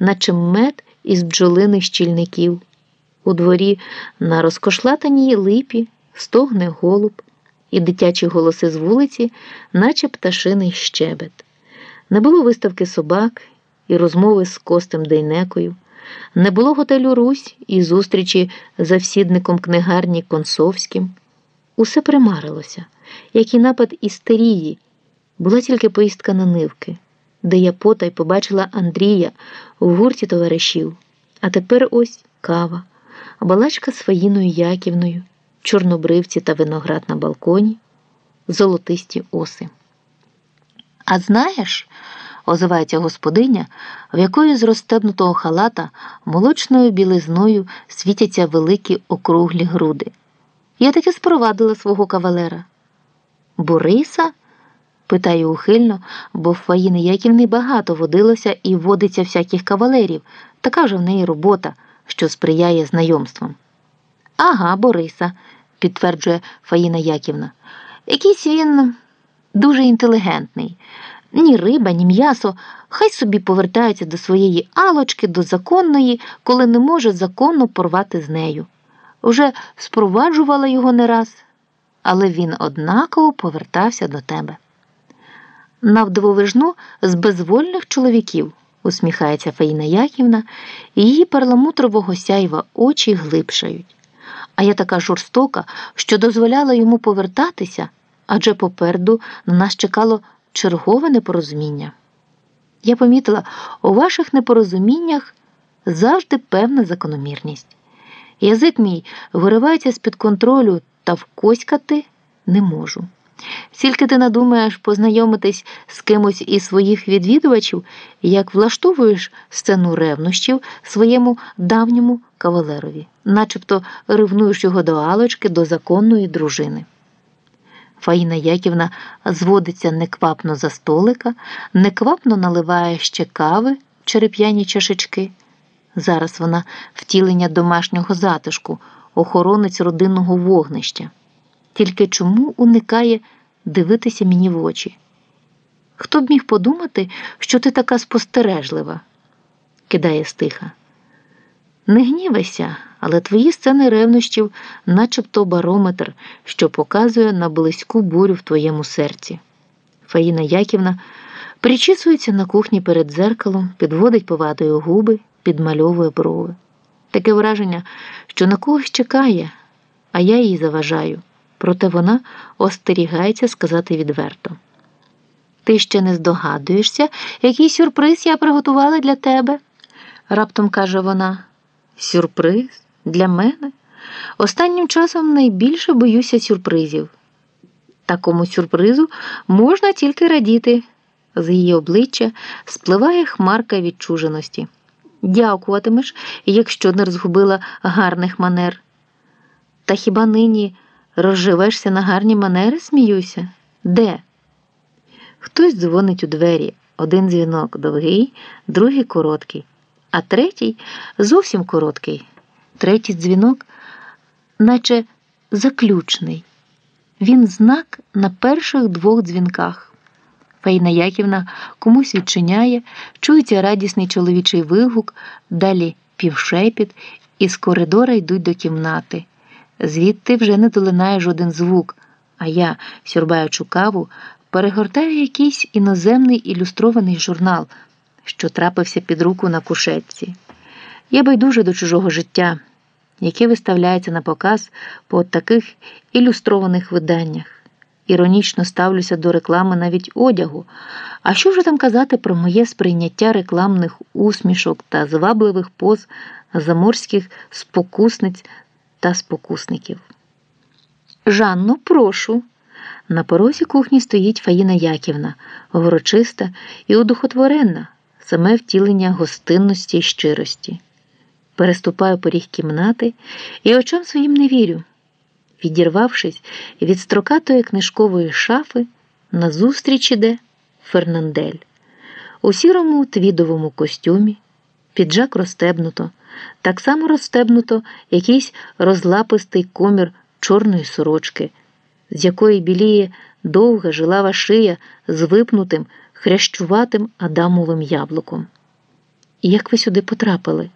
наче мед із бджолиних щільників. У дворі на розкошлатаній липі стогне голуб, і дитячі голоси з вулиці, наче пташиний щебет. Не було виставки собак і розмови з Костем Дейнекою, не було готелю Русь і зустрічі з завсідником книгарні Консовським. Усе примарилося, як і напад істерії, була тільки поїздка на нивки, де я потай побачила Андрія в гурті товаришів, а тепер ось кава, балачка з Фаїною Яківною, чорнобривці та виноград на балконі, золотисті оси. А знаєш, озивається господиня, в якої з розстебнутого халата молочною білизною світяться великі округлі груди. Я таки спровадила свого кавалера. Бориса? Питаю ухильно, бо в Фаїни Яківни багато водилося і водиться всяких кавалерів, така ж в неї робота, що сприяє знайомствам. Ага, Бориса, підтверджує Фаїна Яківна. Якийсь він дуже інтелігентний. Ні риба, ні м'ясо, хай собі повертається до своєї алочки, до законної, коли не може законно порвати з нею. Уже спроваджувала його не раз, але він однаково повертався до тебе. Навдивовижну з безвольних чоловіків, усміхається Фаїна Яківна, і її перламутрового сяйва очі глибшають. А я така жорстока, що дозволяла йому повертатися, адже попереду на нас чекало чергове непорозуміння. Я помітила, у ваших непорозуміннях завжди певна закономірність. Язик мій виривається з-під контролю та вкоськати не можу. Тільки ти надумаєш познайомитись з кимось із своїх відвідувачів, як влаштовуєш сцену ревнощів своєму давньому кавалерові, начебто ревнуєш його до Алочки, до законної дружини. Фаїна Яківна зводиться неквапно за столика, неквапно наливає ще кави в череп'яні чашечки. Зараз вона втілення домашнього затишку, охоронець родинного вогнища. Тільки чому уникає дивитися мені в очі? Хто б міг подумати, що ти така спостережлива? кидає стиха. Не гнівайся, але твої сцени ревнощів, начебто барометр, що показує на близьку бурю в твоєму серці. Фаїна Яківна причісується на кухні перед дзеркалом, підводить повадою губи, підмальовує брови. Таке враження, що на когось чекає, а я їй заважаю, проте вона остерігається сказати відверто. Ти ще не здогадуєшся, який сюрприз я приготувала для тебе, раптом каже вона. Сюрприз для мене? Останнім часом найбільше боюся сюрпризів. Такому сюрпризу можна тільки радіти. З її обличчя спливає хмарка відчуженості. Дякуватимеш, якщо не розгубила гарних манер. Та хіба нині розживешся на гарні манери, сміюся? Де? Хтось дзвонить у двері. Один дзвінок довгий, другий короткий а третій зовсім короткий. Третій дзвінок, наче заключний. Він знак на перших двох дзвінках. Фаїна Яківна комусь відчиняє, чується радісний чоловічий вигук, далі півшепіт, і з коридора йдуть до кімнати. Звідти вже не долинає жоден звук, а я, сюрбаючу каву, перегортаю якийсь іноземний ілюстрований журнал що трапився під руку на кушетці. Я байдуже до чужого життя, яке виставляється на показ по таких ілюстрованих виданнях. Іронічно ставлюся до реклами навіть одягу. А що вже там казати про моє сприйняття рекламних усмішок та звабливих поз заморських спокусниць та спокусників? Жанно, прошу. На порозі кухні стоїть Фаїна Яківна, ворочиста і удухотворенна саме втілення гостинності й щирості. Переступаю поріг кімнати і очам своїм не вірю. Відірвавшись від строкатої книжкової шафи, назустріч іде Фернандель. У сірому твідовому костюмі, піджак розстебнуто, так само розстебнуто якийсь розлапистий комір чорної сорочки, з якої біліє довга жилава шия з випнутим хрящуватим адамовим яблуком. Як ви сюди потрапили?